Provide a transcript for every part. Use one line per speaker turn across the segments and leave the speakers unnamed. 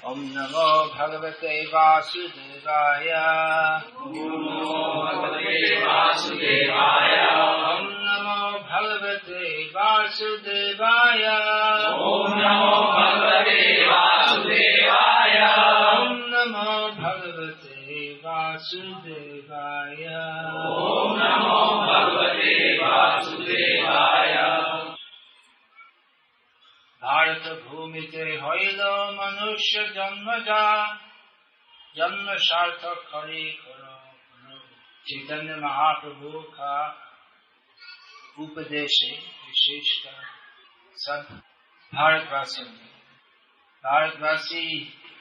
ॐ नमो भगवते वासुदेवाय।
वासुदेवाय
ॐ नमो भगवते वासुदेवाय।
ॐ नमो भगवते वासुदेवाय।
ॐ नमो भगवते वासुदेवाय
ॐ नमो भगवते वासुदेवाय
भारत भूमिते হইল মনুষ্য জন্মজা जन्म सार्थक हरि करो चैतन्य महाप्रभु का उपदेश है विशेषकर सब भारतवासियों में भारतवासी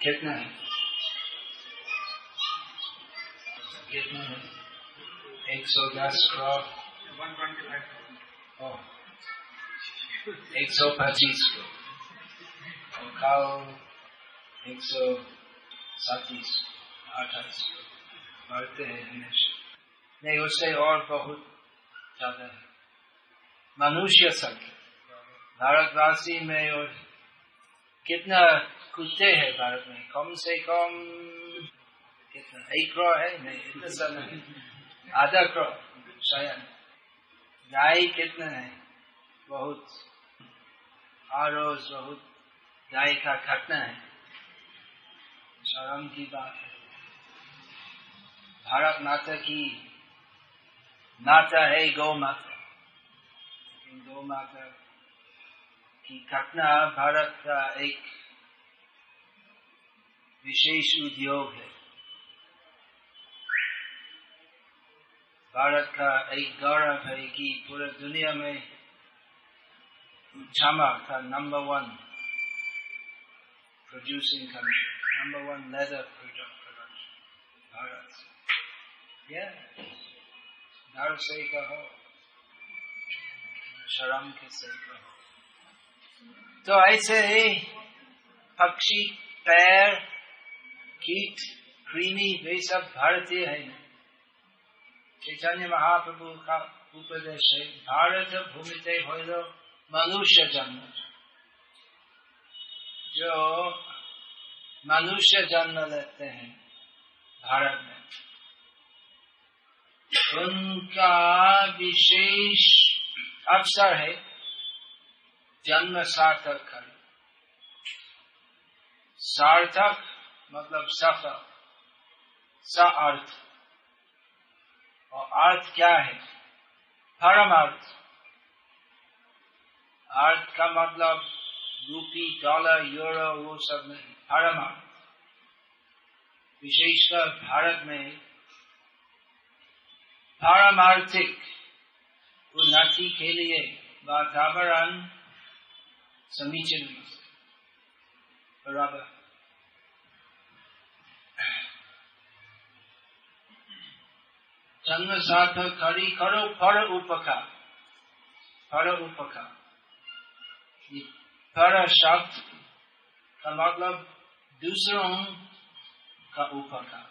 कितने हैं कितने हैं एक सौ दस करोड़ एक सौ पच्चीस को कल एक सौ सैतीस अट्ठाईस को बढ़ते हैं हमेशा नहीं उससे और बहुत ज़्यादा है मनुष्य संख्या भारतवासी में और कितना कुत्ते हैं भारत में कम से कम कितना एक करोड़ है नहीं इतना सा नहीं आधा करोड़ शायद गाय कितना है बहुत हर रोज बहुत गाय का घटना है। शर्म की बात है। भारत माता की माता है गौ माता। लेकिन गौ माता की घटना भारत का एक विशेष उद्योग है। भारत का एक गौरव है कि पूरे दुनिया में Chama का number one producing country, number one leather production, Bharat yeah. डर से कहो शर्म के से कहो तो ऐसे ही पक्षी पैर कीट कृमि वे सब भारतीय है। चैतन्य महाप्रभु का उपदेश है भारत भूमिते हो मनुष्य जो मनुष्य जन्म लेते हैं भारत में, उनका विशेष अवसर है जन्म सार्थक कर सार्थक मतलब सफल स अर्थ और अर्थ क्या है? परम अर्थ। अर्थ का मतलब रूपी डॉलर यूरो वो सब नहीं अर्थ विशेषकर भारत में पारमार्थिक उन्नति के लिए वातावरण समीचीन बराबर। जन्म सार्थक खड़ी करो पर उपका पर उपकार। ये शब्द का मतलब दूसरों का उपकार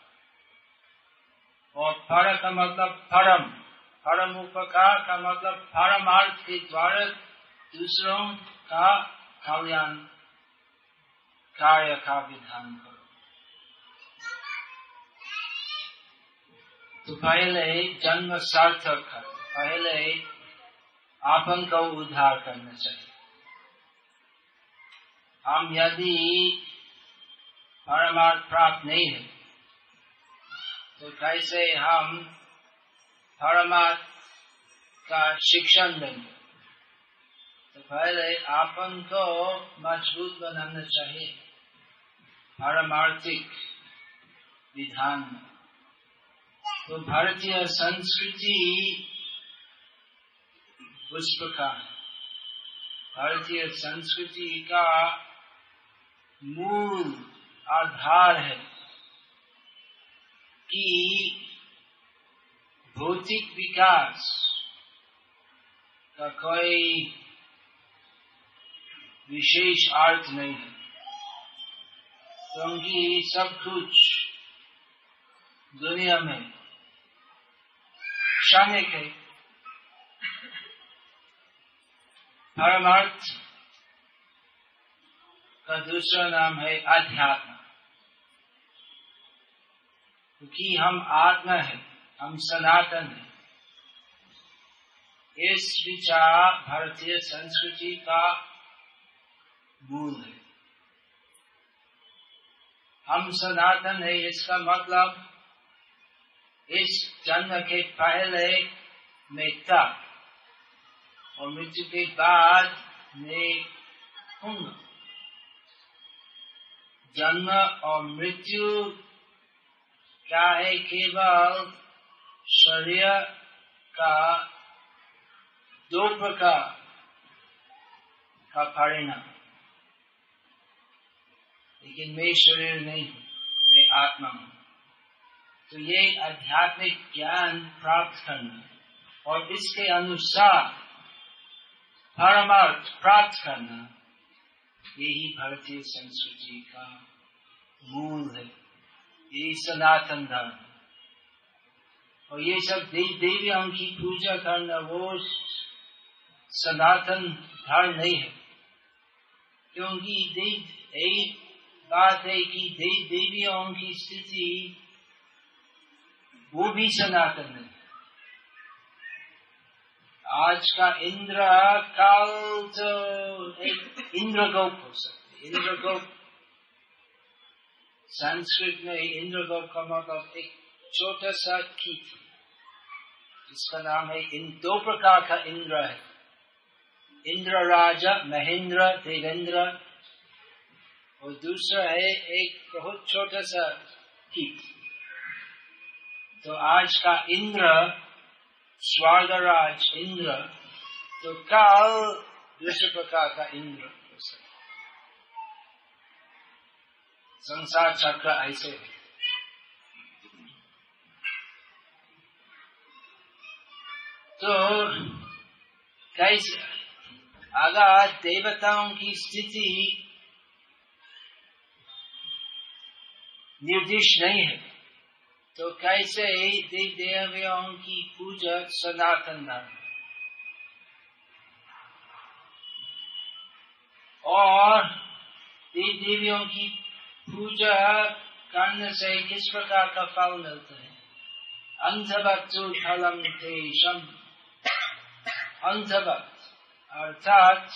और फर का मतलब परम परम उपकार का मतलब परमार्थ के द्वारा दूसरों का कल्याण कार्य का विधान करो। तो पहले जन्म सार्थक कर पहले आपन का उद्धार करना चाहिए। हम यदि परमार्थ प्राप्त नहीं है तो कैसे हम परमार्थ का शिक्षण देंगे? तो पहले आपन को मज़बूत बनाना चाहिए। पारमार्थिक विधान। में तो भारतीय संस्कृति उस प्रकार। भारतीय संस्कृति का मूल आधार है कि भौतिक विकास का कोई विशेष अर्थ नहीं है। क्योंकि सब कुछ दुनिया में क्षणिक है। परमार्थ का दूसरा नाम है अध्यात्म क्योंकि हम आत्मा है, हम सनातन है। इस विचार भारतीय संस्कृति का मूल है। हम सनातन है, इसका मतलब इस जन्म के पहले में था और मृत्यु के बाद में पुण्य जन्म और मृत्यु क्या है केवल शरीर का दो प्रकार का परिणाम? लेकिन मैं शरीर नहीं हूँ, मैं आत्मा हूँ। तो ये आध्यात्मिक ज्ञान प्राप्त करना और इसके अनुसार परमार्थ प्राप्त करना, यही भारतीय संस्कृति का मूल है। यही सनातन धर्म और ये सब देव देवियों की पूजा करना वो सनातन धर्म नहीं है। क्योंकि देव एक बात है कि देव देवियों की स्थिति वो भी सनातन है। आज का इंद्र काल तो एक इंद्रगोप हो सकते इंद्रगोप संस्कृत में इंद्र इंद्रगोप का एक छोटा सा कीट जिसका नाम है इन दो प्रकार का इंद्र है इंद्र राजा महेंद्र देवेंद्र और दूसरा है एक बहुत छोटा सा कीट तो आज का इंद्र स्वर्गराज इंद्र तो काल दूसरे प्रकार का इंद्र हो सकता संसार चक्र ऐसे है। तो कैसे? अगर देवताओं की स्थिति निर्दिष्ट नहीं है तो कैसे देव देवियों की पूजा सनातन धर्म और देव देवियों की पूजा करने से किस प्रकार का फल मिलता है? अंधभक्तु फलम तेषम। अंधभक्त, अर्थात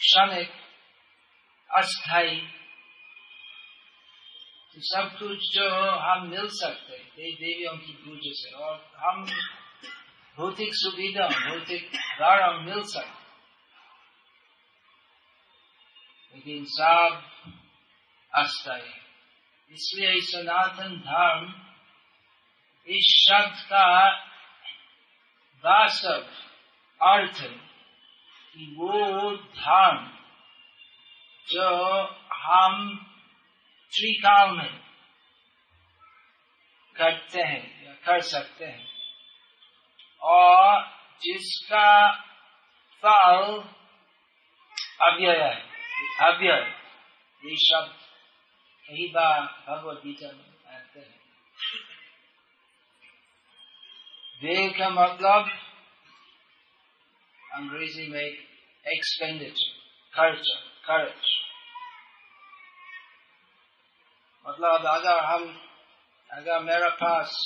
क्षणिक अस्थाई तो सब कुछ जो हम मिल सकते देवी देवियों की पूजा से, और हम भौतिक सुविधा, भौतिक द्वारा मिल सकते लेकिन सब अस्थाई इसलिए सनातन धर्म, इस शब्द का वास्तव अर्थ वो धर्म जो हम त्रिकाल में करते हैं या कर सकते हैं, और जिसका फल अव्यय है, अव्यय, ये शब्द कई बार भगवत गीता में आते हैं। का मतलब अंग्रेज़ी में एक्सपेंडिचर खर्च खर्च। मतलब अगर हम अगर मेरे पास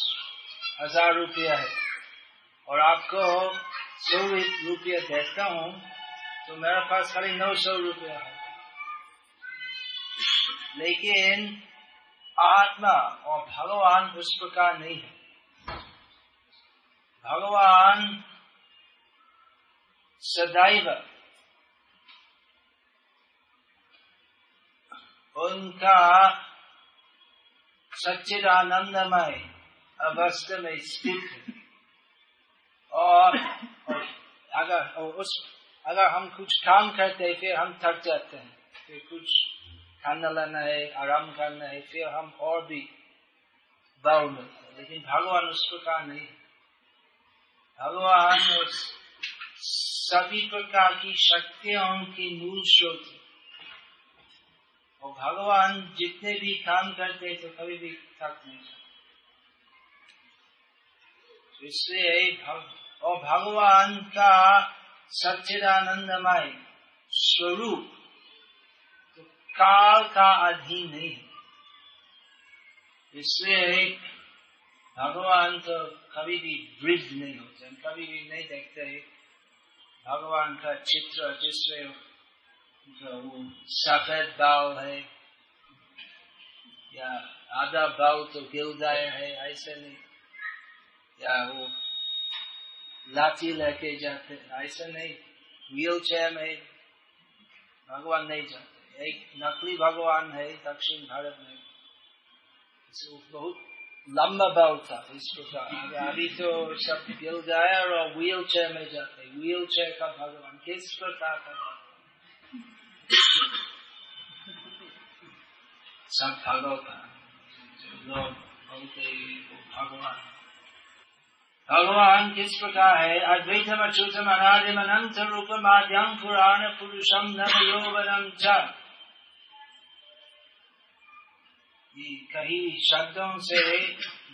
हज़ार रुपया है और आपको सौ रुपया देता हूँ तो मेरे पास खाली नौ सौ रुपया है। लेकिन आत्मा और भगवान उस प्रकार नहीं है। भगवान सदैव उनका सच्चिदानंदमय अवस्था में स्थित है। और, और अगर उस अगर हम कुछ काम करते हैं फिर हम थक जाते हैं। फिर कुछ खाना लेना है आराम करना है फिर हम और भी बल मिलते लेकिन भगवान उस प्रकार नहीं भगवान सभी प्रकार की शक्तियों की मूल स्रोत है और भगवान जितने भी काम करते तो कभी भी थक नहीं सकते इसलिए भग, और भगवान का सच्चिदानंदमय स्वरूप काल का अधीन नहीं है। इसलिए भगवान तो कभी भी वृद्ध नहीं होते कभी भी नहीं देखते भगवान का चित्र जिसमें वो सफ़ेद बाल है या आधा बाल तो गिल है, ऐसे नहीं। या वो लाठी लेके जाते ऐसे नहीं। व्हील चेयर में भगवान नहीं जाते। एक नकली भगवान है दक्षिण भारत में। बहुत लंबा बाल था इस प्रकार अभी तो सब गिल जाए और व्हील चेयर में जाते व्हील चेयर का भगवान किस प्रकार का सब भगवता लोग बोलते भगवान। भगवान किस प्रकार है? अद्वैतम अच्युतम अनादिम अनंत रूप माध्यम पुराण पुरुषम नव यौवनम च। कहीं शब्दों से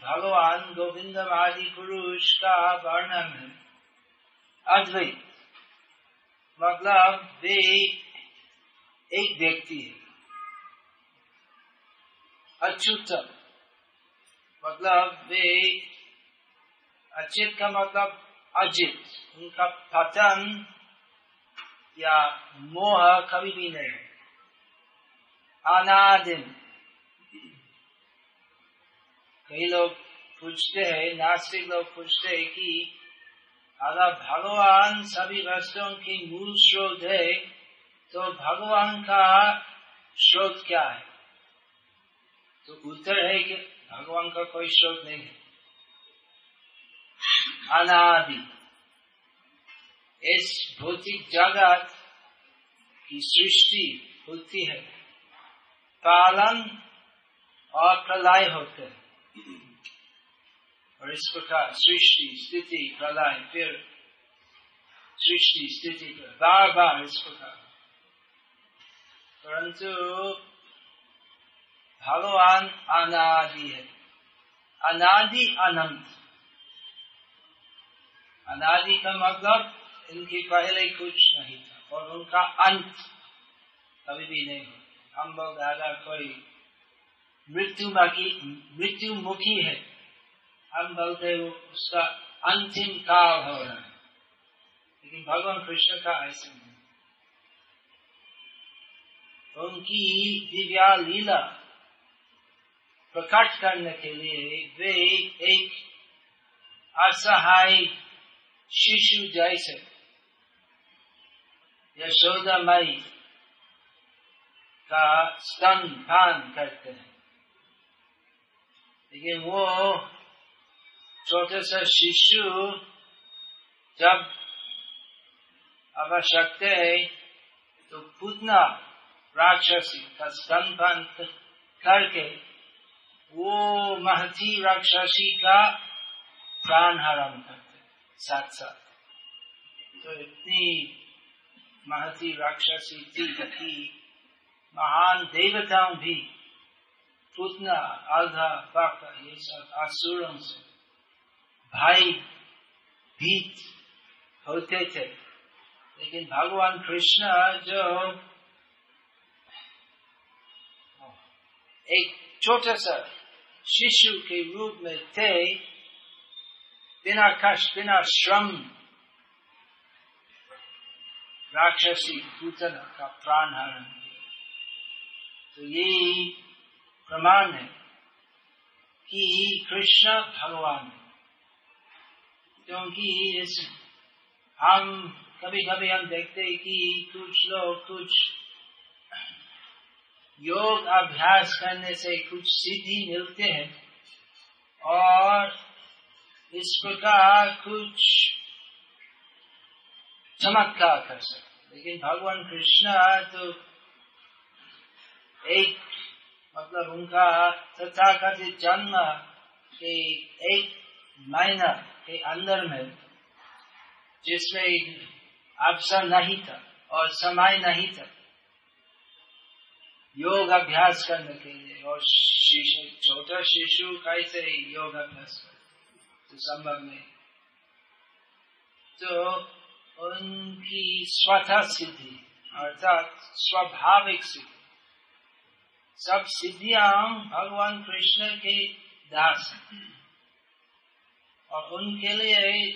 भगवान गोविंद आदि पुरुष का वर्णन है। अद्वैत मतलब वे एक व्यक्ति है। अच्युत मतलब वे अचित का मतलब अजित। उनका पतन या मोह कभी भी नहीं। अनादिम कई लोग पूछते हैं, नास्तिक लोग पूछते हैं कि अगर भगवान सभी वस्तुओं की मूल स्रोत है तो भगवान का स्रोत क्या है? तो उत्तर है कि भगवान का कोई स्रोत नहीं है। अनादि इस भौतिक जगत की सृष्टि होती है। पालन और प्रलय होते हैं। और इस प्रकार सृष्टि स्थिति प्रलय फिर सृष्टि स्थिति बार बार इस प्रकार परंतु भगवान अनादि है। अनादि अनंत। अनादि का मतलब इनके पहले कुछ नहीं था और उनका अंत कभी भी नहीं हो हम लोग अगर कोई मृत्यु बाकी मृत्यु मुखी है। हम बोलते वो उसका अंतिम काल हो रहा है। लेकिन भगवान कृष्ण का ऐसा नहीं। उनकी दिव्या लीला प्रकट करने के लिए वे एक असहाय शिशु जैसे, यशोदा मई का स्तन पान करते हैं। लेकिन वो छोटे सा शिशु जब आवश्यकता है तो पुतना राक्षसी का स्तनपान करके वो महती राक्षसी का प्राण हरण करते साथ साथ। तो इतनी महती राक्षसी थी कि महान देवताओं भी पुतना, आधा बाका, ये सब आसुरों से। भाई भीत होते थे। लेकिन भगवान कृष्ण जो एक छोटा सा शिशु के रूप में थे बिना कष्ट बिना श्रम, राक्षसी पूतन का प्राण हरण तो ये प्रमाण है कि कृष्ण भगवान क्योंकि इस, हम कभी कभी हम देखते हैं कि कुछ लोग कुछ योग अभ्यास करने से कुछ सिद्धि मिलते हैं और इस प्रकार कुछ चमत्कार कर सकते लेकिन भगवान कृष्ण तो एक मतलब उनका तथा कथित जन्म के एक महीना के अंदर में, जिसमें अवसर नहीं था और समय नहीं था। योग अभ्यास करने के लिए और शिशु, छोटा शिशु कैसे योग अभ्यास कर तो संभव नहीं तो उनकी स्वतः सिद्धि, अर्थात स्वाभाविक सिद्धि। सब सिद्धियाँ भगवान कृष्ण के दास और उनके लिए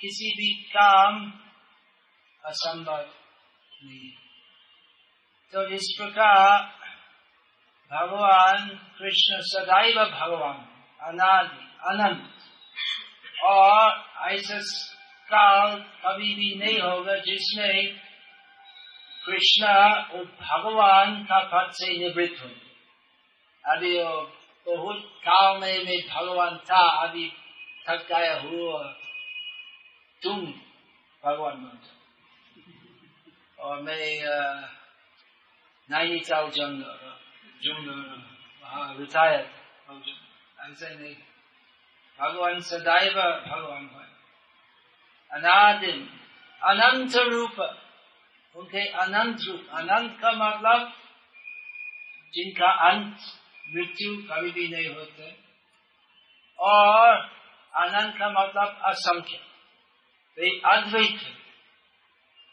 किसी भी काम असंभव नहीं तो इस प्रकार भगवान कृष्ण सदैव भगवान, अनादि, अनंत, और ऐसा काल कभी भी नहीं होगा जिसमें कृष्ण और भगवान का पद से निवृत्त हो अभी बहुत काल में मैं भगवान था, अभी थक गया हुआ। तुम भगवान बन। और मैं नैनीताल जंग जंग वहाँ रिटायर। ऐसे नहीं, भगवान सदैव भगवान है। अनादिम, अनंत रूप। उनके अनंत रूप अनंत का मतलब जिनका अंत मृत्यु कभी भी नहीं होते। और अनंत का मतलब असंख्य। वे अद्वैत है।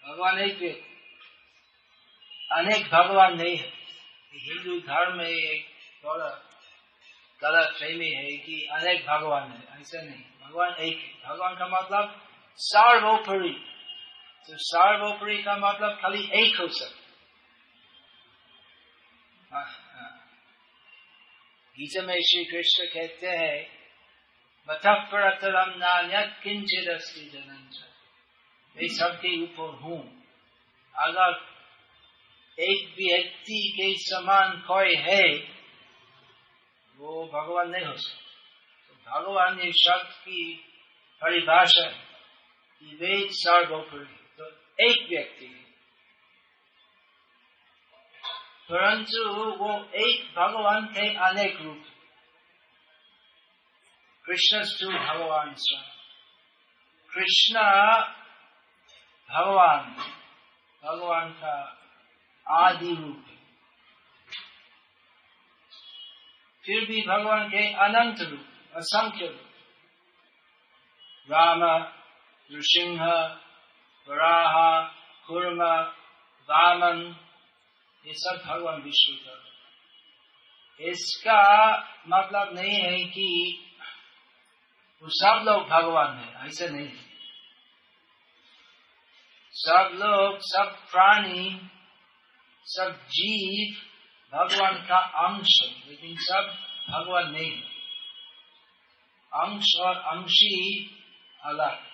भगवान एक अनेक भगवान नहीं है। हिंदू धर्म में एक थोड़ा गलत फहमी है कि अनेक भगवान है, ऐसा नहीं। भगवान एक है। भगवान का मतलब सर्वोपरि। तो सर्वोपरि का मतलब खाली एक हो सकता गीता में श्री कृष्ण कहते हैं मतरतरम नान्यत किंचित अस्ति मैं सबके ऊपर हूँ। अगर एक व्यक्ति के समान कोई है, वो भगवान नहीं हो सकता। तो भगवान ये शब्द की परिभाषा है वे सर्वोपरि एक व्यक्ति। परंतु वो एक भगवान के अनेक रूप। कृष्ण स्तु भगवान कृष्ण भगवान। भगवान का आदि रूप। फिर भी भगवान के अनंत रूप, असंख्य रूप। राम, नृसिंह वराह, कुर्म, वामन, ये सब भगवान विष्णु का इसका मतलब नहीं है कि वो सब लोग भगवान है, ऐसे नहीं सब लोग, सब प्राणी, सब जीव भगवान का अंश है, लेकिन सब भगवान नहीं अंश और अंशी अलग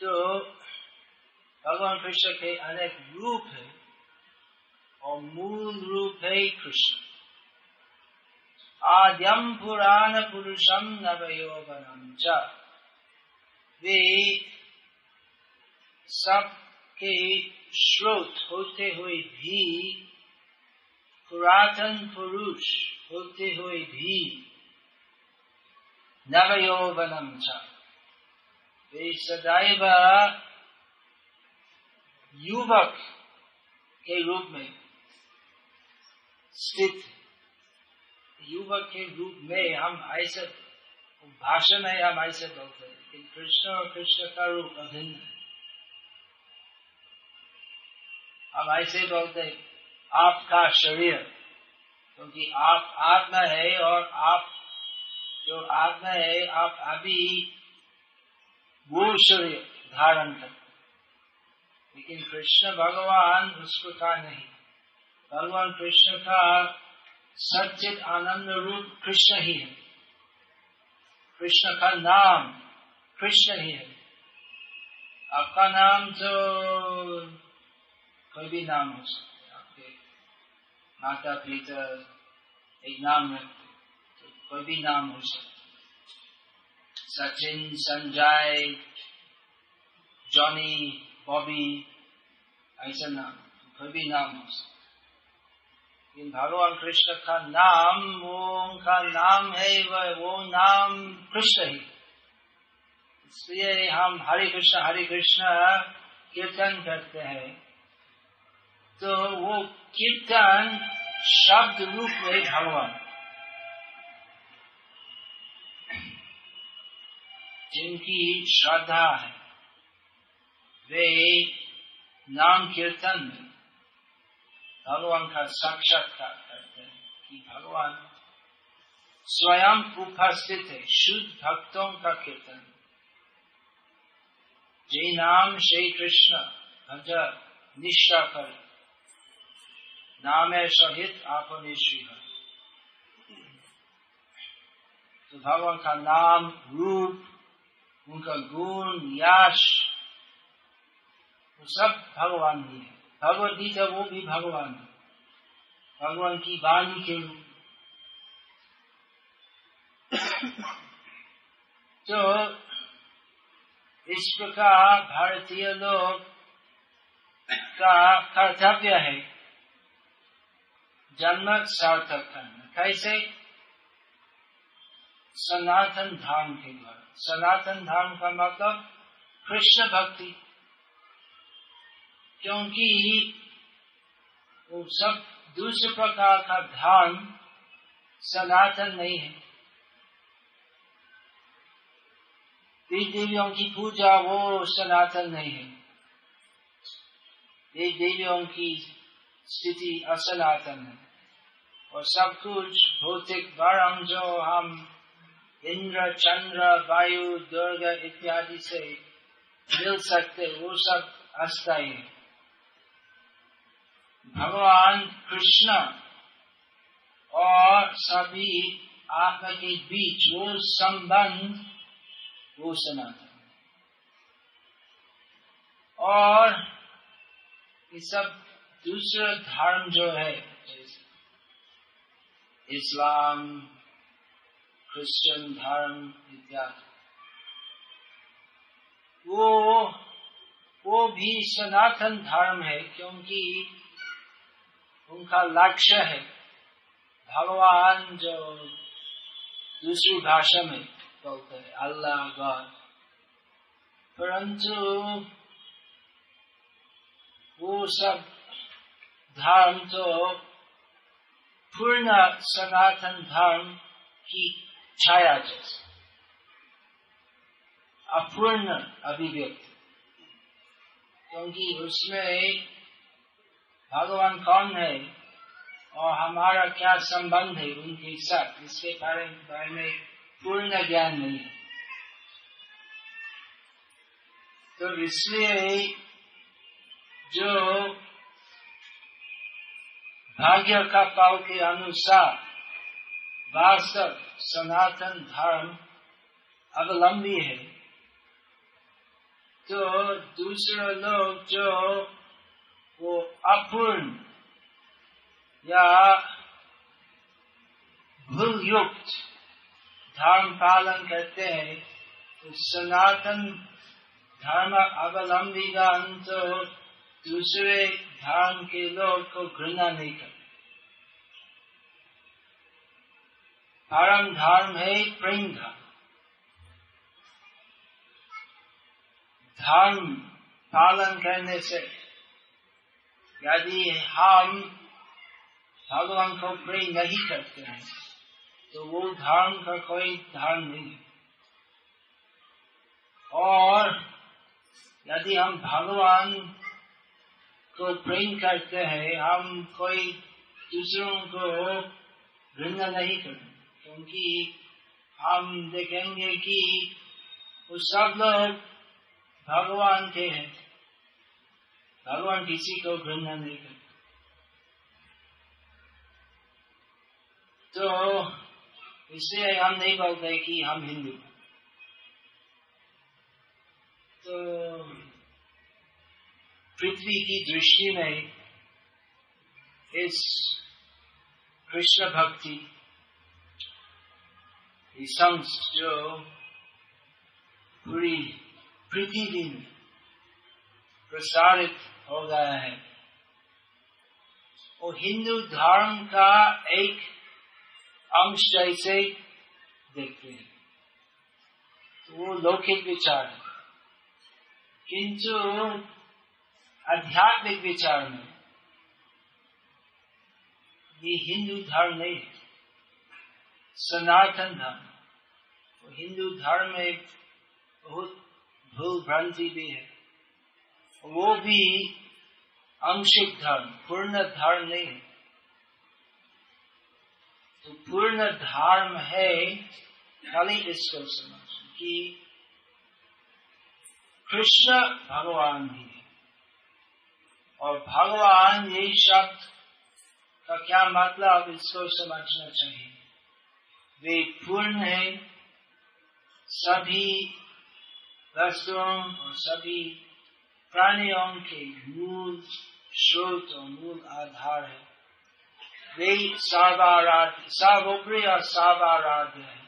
तो भगवान कृष्ण के अनेक रूप है और मूल रूप है कृष्ण। आद्यम पुराण पुरुषम नवयोगनम च। वे सबके स्रोत होते हुए भी, पुरातन पुरुष होते हुए भी नवयौवनम च। वे सदैव युवक के रूप में स्थित। युवक के रूप में हम ऐसे, भाषण है हम ऐसे बोलते हैं कृष्ण और कृष्ण का रूप अभिन्न है। हम ऐसे बोलते हैं, आपका शरीर, क्योंकि आप आत्मा है और आप जो आत्मा है, आप अभी वो शरीर, धारण करते लेकिन कृष्ण भगवान उसको का नहीं। भगवान कृष्ण का सचित आनंद रूप कृष्ण ही है। कृष्ण का नाम कृष्ण ही है। आपका नाम तो कोई भी नाम हो सकता है। आपके माता पिता एक नाम रखते तो कोई भी नाम हो सकता सचिन, संजय, जॉनी, बॉबी, ऐसा नाम कोई भी नाम हो सकता भगवान कृष्ण का नाम वो उनका नाम है, वह वो नाम कृष्ण ही। इसलिए हम हरे कृष्ण हरे कृष्ण कीर्तन करते हैं। तो वो कीर्तन शब्द रूप में भगवान। जिनकी श्रद्धा है, वे नाम कीर्तन में भगवान का साक्षात्कार करते हैं कि भगवान स्वयं उपस्थित है, शुद्ध भक्तों का कीर्तन। जय नाम श्री कृष्ण, भज निष्ठा कर, नाम है सहित आपने श्री तो भगवान का नाम रूप उनका गुण यश वो सब भगवान ही है। भगवत गीता वो भी भगवान है। भगवान की वाणी के रूप तो इस प्रकार भारतीय लोग का कर्तव्य है जन्म सार्थक करना। कैसे? सनातन धाम के द्वारा सनातन धाम का मतलब कृष्ण भक्ति। क्योंकि वो सब दूसरे प्रकार का धर्म सनातन नहीं है। देवी देवियों की पूजा वो सनातन नहीं है। देवी देवियों की स्थिति असनातन है। और सब कुछ भौतिक वरम जो हम इंद्र, चंद्र, वायु, दुर्ग इत्यादि से मिल सकते, वो सब अस्थायी भगवान कृष्ण और सभी आत्मा के बीच वो संबंध वो सनातन और ये सब दूसरा धर्म जो है इस्लाम क्रिश्चियन धर्म इत्यादि वो वो भी सनातन धर्म है, क्योंकि उनका लक्ष्य है भगवान जो दूसरी भाषा में बोलते हैं, अल्लाह, गॉड। परंतु वो सब धर्म तो पूर्ण सनातन धर्म की छाया जैसे अपूर्ण अभिव्यक्ति। क्योंकि उसमें भगवान कौन है और हमारा क्या संबंध है उनके साथ? इसके बारे में पूर्ण ज्ञान नहीं है। तो इसलिए जो भाग्य का पाव के अनुसार वास्तव सनातन धर्म अवलंबी है। तो दूसरे लोग जो वो अपूर्ण या भूल युक्त धर्म पालन करते हैं तो सनातन धर्म अवलंबी तो दूसरे धर्म के लोग को घृणा नहीं करते। परम धर्म है प्रेम धर्म धर्म पालन करने से यदि हम भगवान को प्रेम नहीं करते हैं तो वो धर्म का कोई धर्म नहीं और यदि हम भगवान को प्रेम करते हैं हम कोई दूसरों को घृणा नहीं करते क्योंकि हम देखेंगे कि वो सब लोग भगवान के हैं। भगवान किसी को घृणा नहीं करते। तो इसलिए हम नहीं बोलते कि हम हिंदू तो पृथ्वी की दृष्टि में इस कृष्ण भक्ति संस जो पूरी में प्रसारित हो गया है वो हिंदू धर्म का एक अंश जैसे देखते हैं तो वो लौकिक विचार है किंतु आध्यात्मिक विचार में ये हिंदू धर्म नहीं है सनातन धर्म। तो हिंदू धर्म में बहुत भूल भ्रांति भी है। वो भी आंशिक धर्म, पूर्ण धर्म नहीं है। तो पूर्ण धर्म है खाली इसको समझ कि कृष्ण भगवान भी है। और भगवान ये शब्द का क्या मतलब इसको समझना चाहिए? वे पूर्ण है। सभी वस्तुओं और सभी प्राणियों के मूल स्रोत और मूल आधार है। वे सर्वाराध्य, सर्वोपरि और सर्वाराध्य है।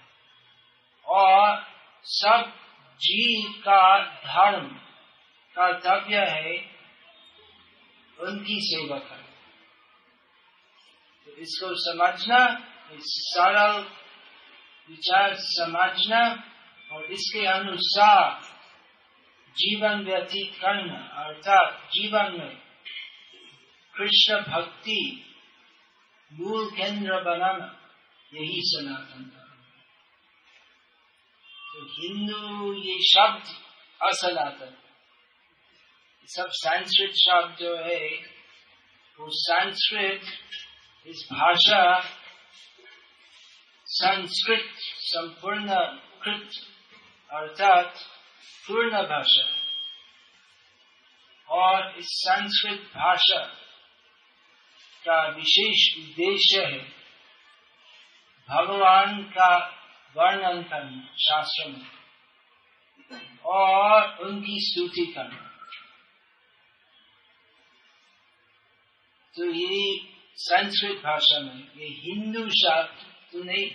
और सब जीव का धर्म, कर्तव्य है उनकी सेवा करना। तो इसको समझना सरल विचार समझना और इसके अनुसार जीवन व्यतीत करना अर्थात जीवन में कृष्ण भक्ति, मूल केंद्र बनाना, यही सनातन धर्म। तो हिंदू ये शब्द असनातन। सब संस्कृत शब्द जो है, वो संस्कृत इस भाषा संस्कृत संपूर्ण कृत अर्थात पूर्ण भाषा है और इस संस्कृत भाषा का विशेष उद्देश्य है भगवान का वर्णन करना, शास्त्र में, और उनकी स्तुति करना। तो ये संस्कृत भाषा में, ये हिंदू शब्द तो नहीं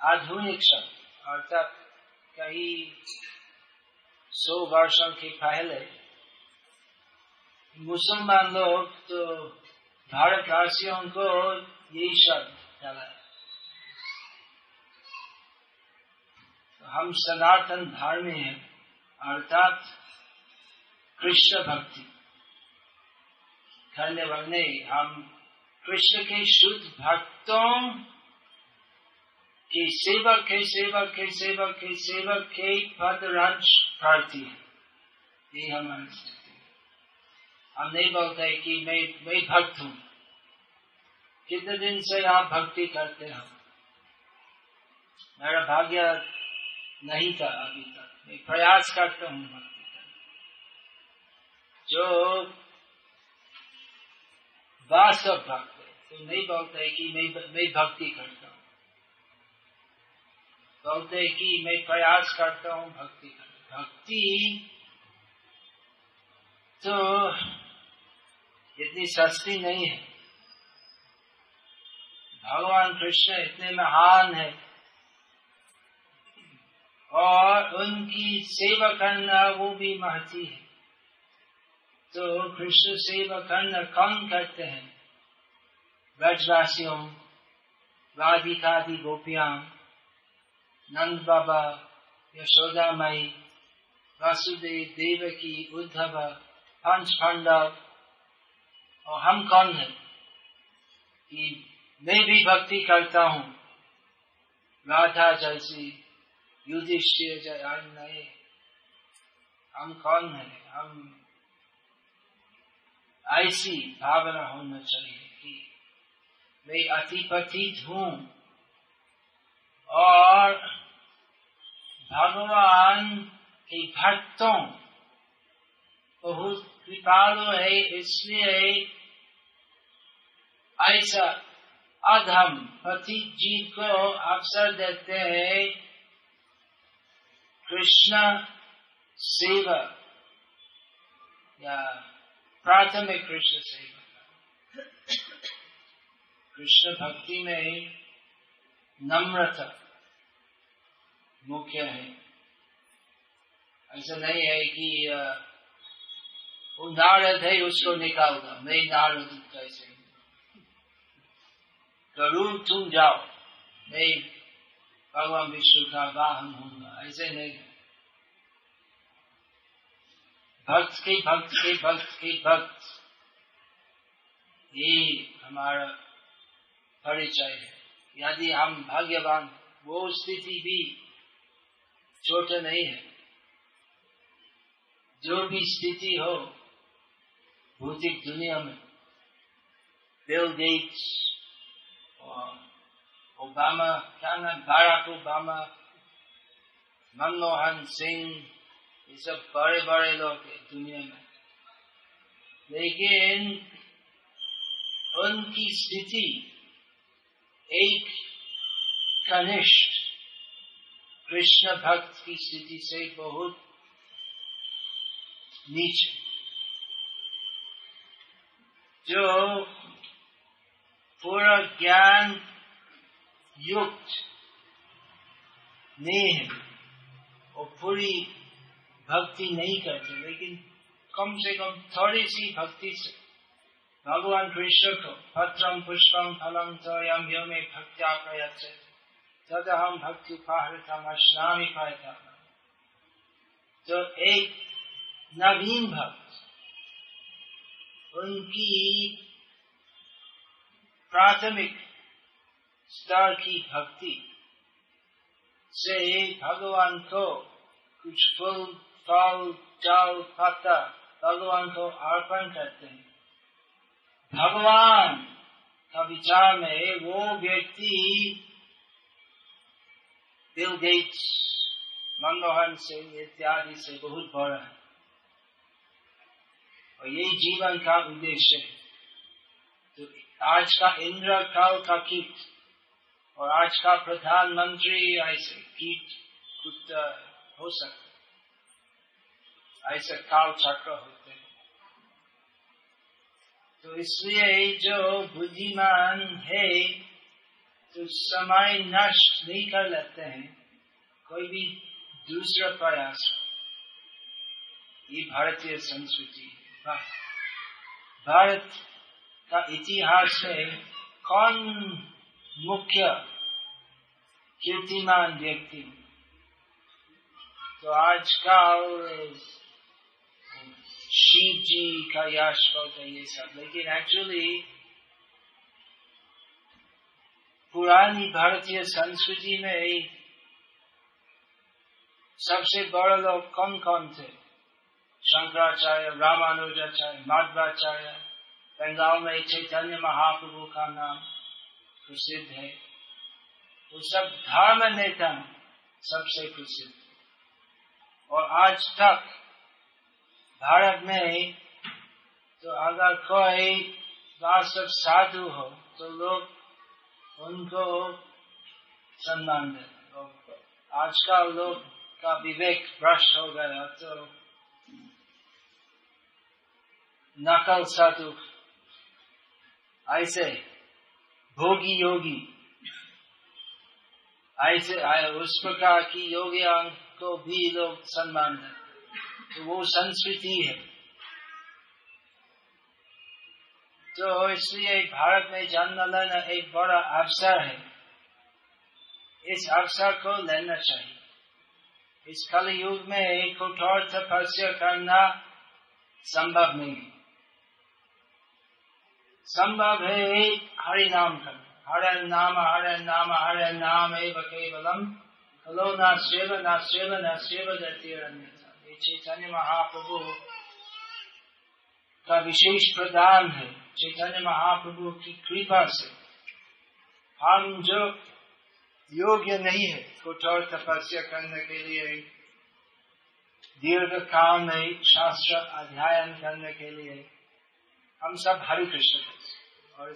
आधुनिक शब्द, अर्थात कई सौ वर्षों के पहले मुसलमान लोग तो भारतवासियों को यही शब्द डाला। तो हम सनातन धर्म हैं, अर्थात कृष्ण भक्ति। करने वाले हम कृष्ण के शुद्ध भक्तों के सेवक के सेवक के सेवक के सेवक के पद राज प्रार्थी है। ये हमारी स्थिति हम नहीं बोलते कि मैं मैं भक्त हूँ। कितने दिन से आप भक्ति करते हो? मेरा भाग्य नहीं था अभी तक। मैं प्रयास करता हूँ भक्ति करने। जो वास्तव भक्त है तो नहीं बोलते कि मैं मैं भक्ति करता हूँ। बोलते कि मैं प्रयास करता हूँ भक्ति भक्ति तो इतनी सस्ती नहीं है। भगवान कृष्ण इतने महान है और उनकी सेवा करना वो भी महती है। तो कृष्ण सेवा करना कम करते हैं। ब्रजवासियों राधिकादि गोपियाँ नंद बाबा यशोदा मई वासुदेव देवकी उद्धव, पंच पांडव और हम कौन है? कि मैं भी भक्ति करता हूँ। राधा जैसी युधिष्ठिर जय नए हम कौन है? हम ऐसी भावना होना चाहिए कि मैं अति पतित हूँ और भगवान के भक्तों बहुत कृपालु है, इसलिए ऐसा अधम पति जी को अवसर देते हैं। कृष्ण सेवा या प्राथमिक कृष्ण सेवा कृष्ण भक्ति में नम्रता। मुख्य है। ऐसा नहीं है कि वो नारद है उसको निकालना मैं नारद कैसे ज़रूर तुम जाओ। मैं भगवान विष्णु का वाहन होऊँगा। ऐसे नहीं। भक्त के भक्त के भक्त के भक्त। ये हमारा परिचय है। यदि हम भाग्यवान वो स्थिति भी छोटा नहीं है। जो भी स्थिति हो, भौतिक दुनिया में बिल गेट्स ओबामा, क्या नाम बाराक ओबामा मनमोहन सिंह, ये सब बड़े बड़े लोग हैं दुनिया में। लेकिन उनकी स्थिति एक कनिष्ठ कृष्ण भक्त की स्थिति से बहुत नीचे जो पूरा ज्ञान युक्त नहीं है और पूरी भक्ति नहीं करते, लेकिन कम से कम थोड़ी सी भक्ति से भगवान कृष्ण को पत्रम पुष्पम फलम चयम में भक्त्या तद हम भक्ति पाहृतम अश्नामी पायता तो एक नवीन भक्त, उनकी प्राथमिक स्तर की भक्ति से भगवान को कुछ फूल, फल जल पत्ता भगवान को अर्पण करते हैं। भगवान का विचार में वो व्यक्ति बिल गेट्स मनमोहन सिंह इत्यादि से बहुत बड़ा है। और यही जीवन का उद्देश्य है। तो आज का इंद्र काल का कीट और आज का प्रधानमंत्री ऐसे कीट कुछ हो सकते ऐसे काल चक्र होते हैं। तो इसलिए जो बुद्धिमान है तो समय नष्ट नहीं कर लेते हैं, कोई भी दूसरा प्रयास। ये भारतीय संस्कृति भारत का इतिहास में कौन मुख्य कीर्तिमान व्यक्ति? तो आजकल शिव जी का यश है ये सब। लेकिन एक्चुअली पुरानी भारतीय संस्कृति में ही सबसे बड़े लोग कौन कौन थे? शंकराचार्य, रामानुजाचार्य, माधवाचार्य बंगाल में चैतन्य महाप्रभु का नाम प्रसिद्ध है। वो सब धर्म नेता सबसे प्रसिद्ध। और आज तक भारत में तो अगर कोई वास्तव साधु हो तो लोग उनको सम्मान दे। आजकल लोग का विवेक भ्रष्ट हो गया तो नकल साधु, ऐसे भोगी योगी, ऐसे उस प्रकार की योगिया को भी लोग सम्मान देते तो वो संस्कृति है। तो इसलिए भारत में जन्म लेना एक बड़ा अवसर है। इस अवसर को लेना चाहिए। इस कल युग में एक कठोर तपस्या करना संभव नहीं है। संभव है हरि नाम करना हर नाम हर नाम हर नाम एवं केवलम कलो न सेव न सेव न सेव चैतन्य महाप्रभु का विशेष प्रदान है। चैतन्य महाप्रभु की कृपा से। हम जो योग्य नहीं है, कठोर तपस्या करने के लिए, दीर्घ काल में शास्त्र अध्ययन करने के लिए, हम सब हरे कृष्ण और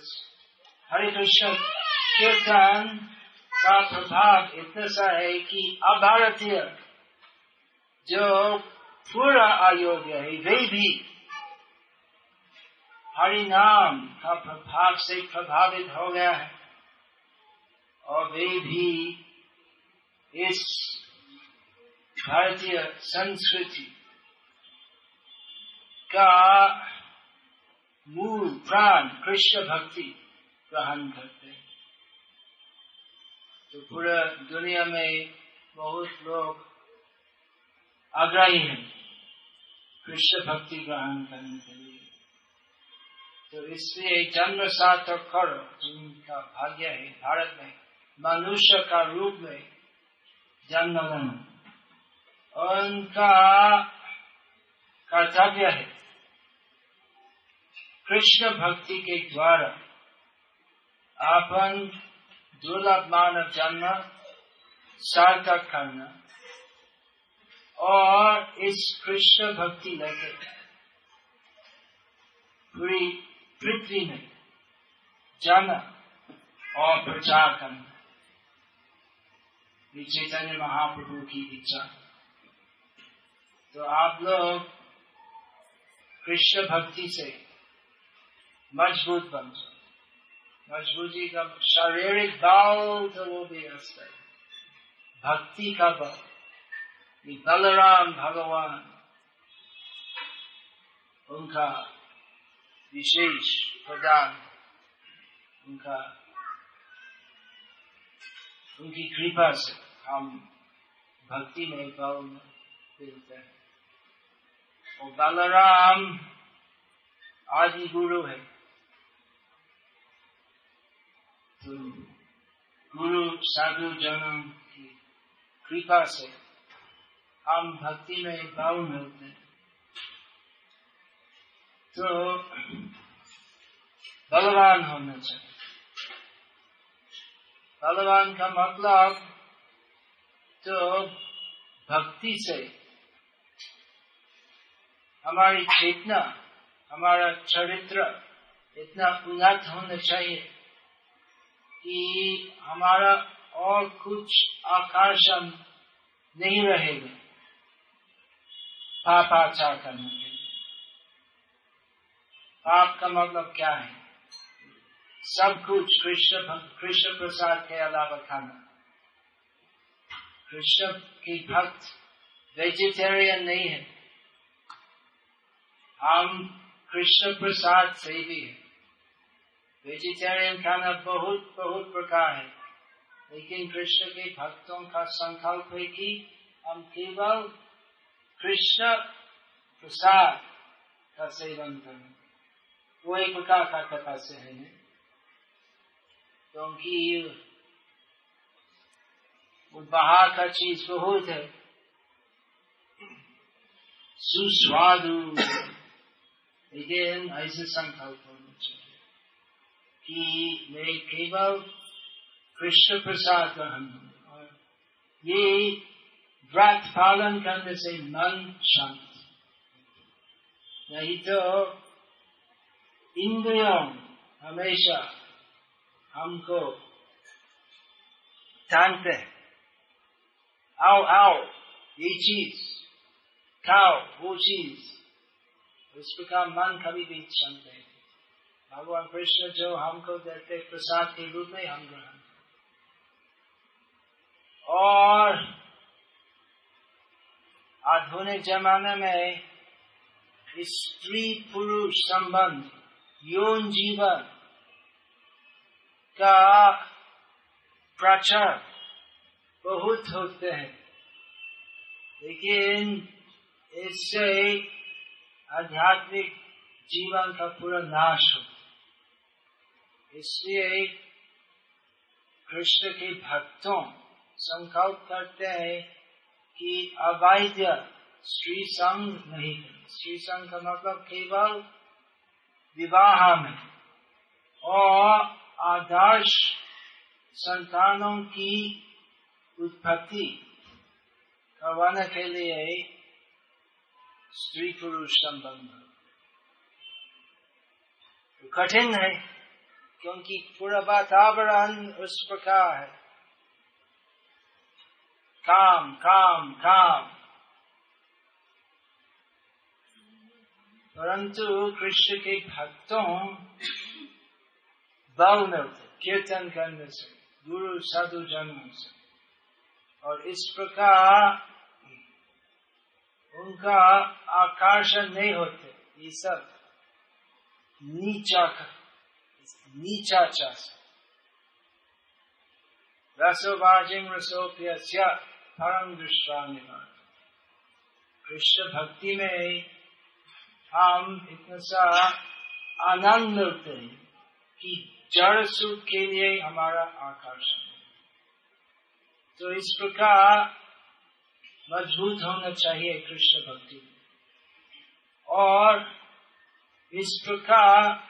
हरे कृष्ण कीर्तन का प्रभाव इतना सा है कि अभारतीय जो पूरा अयोग्य है, वे भी हरि नाम का प्रभाव से प्रभावित हो गया है। और वे भी इस भारतीय संस्कृति का मूल प्राण कृष्ण भक्ति ग्रहण करते हैं। तो पूरा दुनिया में बहुत लोग आग्रही हैं कृष्ण भक्ति ग्रहण करने के लिए। तो इसलिए जन्म सार्थक कर जिनका भाग्य है भारत में, मनुष्य का रूप में जन्म लेना। उनका कर्तव्य है कृष्ण भक्ति के द्वारा अपन दुर्लभ मानव जन्म सार्थक करना। और इस कृष्ण भक्ति लेकर पूरी पृथ्वी में, जाना और प्रचार करना। चैतन्य महाप्रभु की इच्छा। तो आप लोग कृष्ण भक्ति से मज़बूत बन मजबूती का शारीरिक भाव तो वो भी है। भक्ति का बल। बलराम भगवान, उनका विशेष प्रदान उनका, उनकी कृपा से हम भक्ति में भाव मिलते हैं और बलराम आदि गुरु है। तो गुरु साधु जन्म की कृपा से हम भक्ति में भाव मिलते हैं तो बलवान होना चाहिए बलवान का मतलब तो भक्ति से हमारी चेतना, हमारा चरित्र इतना उन्नत होना चाहिए कि हमारा और कुछ आकर्षण नहीं रहेगा। पापाचार करने के लिए। पाप का मतलब क्या है? सब कुछ कृष्ण कृष्ण प्रसाद के अलावा खाना। कृष्ण की भक्त वेजिटेरियन नहीं है। हम कृष्ण प्रसाद से भी है। वेजिटेरियन खाना बहुत बहुत प्रकार है। लेकिन कृष्ण के भक्तों का संकल्प है कि हम केवल कृष्ण प्रसाद का सेवन करें। वो एक प्रकार का तपस्या है। क्योंकि वो बाहर का चीज़ बहुत है। सुस्वादु लेकिन ऐसे संकल्प होना चाहिए कि मैं केवल कृष्ण प्रसाद ग्रहण और ये व्रत पालन करने से मन शांत नहीं तो इंद्रियों हमेशा हमको जानते हैं। आओ आओ, ये चीज़, खाओ, वो चीज़। इस प्रकार मन कभी भी शांत भगवान कृष्ण जो हमको देते प्रसाद के रूप में हम ग्रहण और आधुनिक जमाने में स्त्री पुरुष संबंध यौन जीवन का प्रचार बहुत होते हैं। लेकिन इससे आध्यात्मिक जीवन का पूरा नाश हो। इसलिए कृष्ण के भक्तों संकल्प करते हैं कि अवैध श्री संघ नहीं श्री संघ का मतलब केवल विवाह में और आदर्श संतानों की उत्पत्ति करवाने के लिए स्त्री पुरुष संबंध। कठिन है, क्योंकि पूरा वातावरण उस प्रकार है। काम काम काम। परंतु कृष्ण के भक्तों बल मिलते कीर्तन करने से, गुरु साधु जन्म से, और इस प्रकार उनका आकर्षण नहीं होते, ये सब नीचा नीचा चाष रसोभाजिम रसोप्य परम दृष्टान कृष्ण भक्ति में हम इतना सा आनंद मिलते हैं कि जड़ सुख के लिए हमारा आकर्षण है। तो इस प्रकार मज़बूत होना चाहिए कृष्ण भक्ति। और इस प्रकार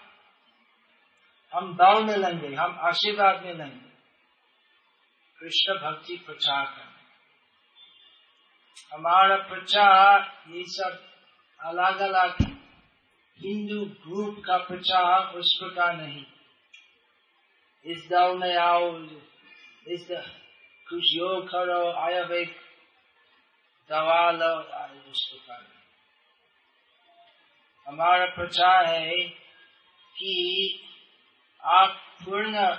हम दल मिलेंगे हम आशीर्वाद मिलेंगे कृष्ण भक्ति प्रचार कर हमारा प्रचार ये सब अलग अलग हिंदू ग्रुप का प्रचार उस प्रकार नहीं। इस दल में आओ, इस कुछ योग करो, आयुर्वेद दवा लो उस प्रकार हमारा प्रचार है कि आप पूर्ण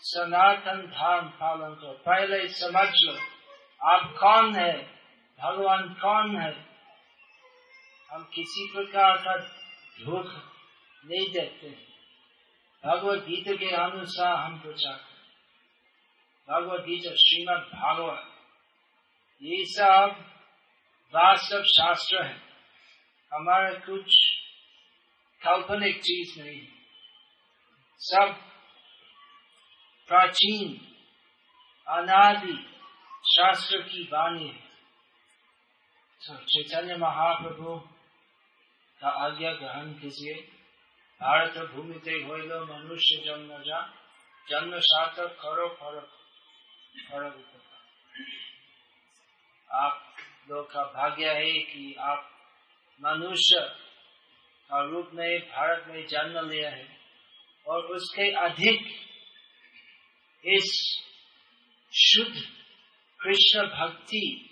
सनातन धर्म पालन करो। पहले समझ लो, आप कौन है? भगवान कौन है? हम किसी प्रकार का धोख नहीं देखते भगवत गीता के अनुसार हम प्रचार करें भगवत गीता श्रीमद भागवत, ये सब वास्तव शास्त्र है। हमारा कुछ काल्पनिक चीज़ नहीं सब प्राचीन, अनादि शास्त्र की वाणी है। तो चैतन्य महाप्रभु का आज्ञा ग्रहण कीजिए। भारत भूमि ते हो मनुष्य जन्म जा। जन्म सार्थक करो फरक फरक आप लोग का भाग्य है कि आप मनुष्य का रूप में भारत में जन्म लिया है और उसके अधिक इस शुद्ध कृष्ण भक्ति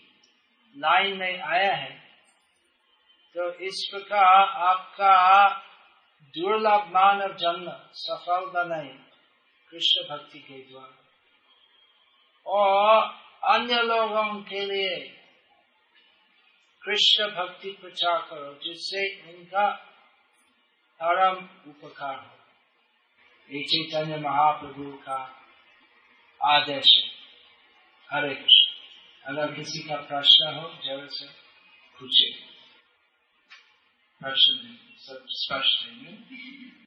लाइन में आया है। तो इस प्रकार आपका दुर्लभ मानव जन्म सफल बनाए कृष्ण भक्ति के द्वारा। और अन्य लोगों के लिए कृष्ण भक्ति प्रचार करो, जिससे उनका परम उपकार हो। ये चैतन्य महाप्रभु का आदेश है। हरे कृष्ण, अगर किसी का प्रश्न हो, ज़रूर से पूछे प्रश्न सब स्पष्ट है